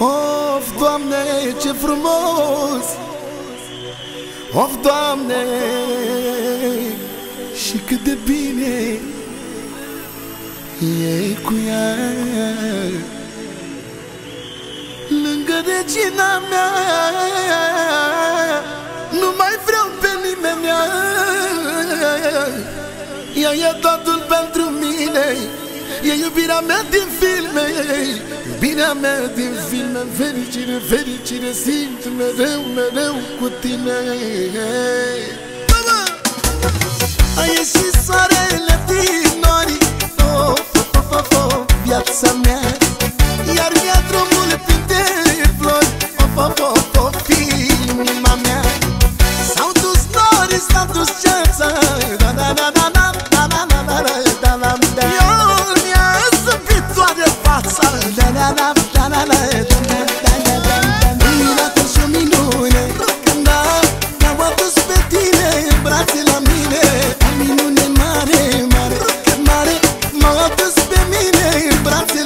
Of, Doamne, ce frumos! Of, Doamne! Și cât de bine E cu ea. Lângă regina mea Nu mai vreau pe nimeni. Ea e totul pentru mine E iubirea mea din filme Iubirea mea din filme Fericire, fericire Simt mereu, mereu cu tine. Mama! A ieșit soarele din nori. Of, of, of, of, viața mea. Iar mi-a drumul printre flori. Of, of, of, of, inima mea. S-au dus nori, s-au dus ceața Da, da, da, da, da, da, brațe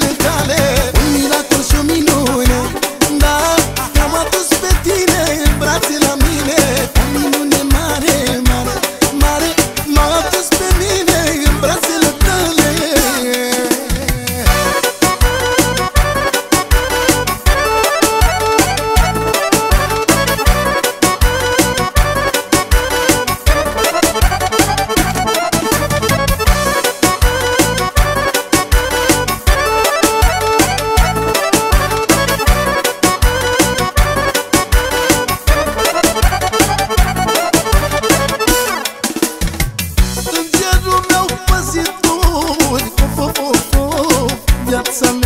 viața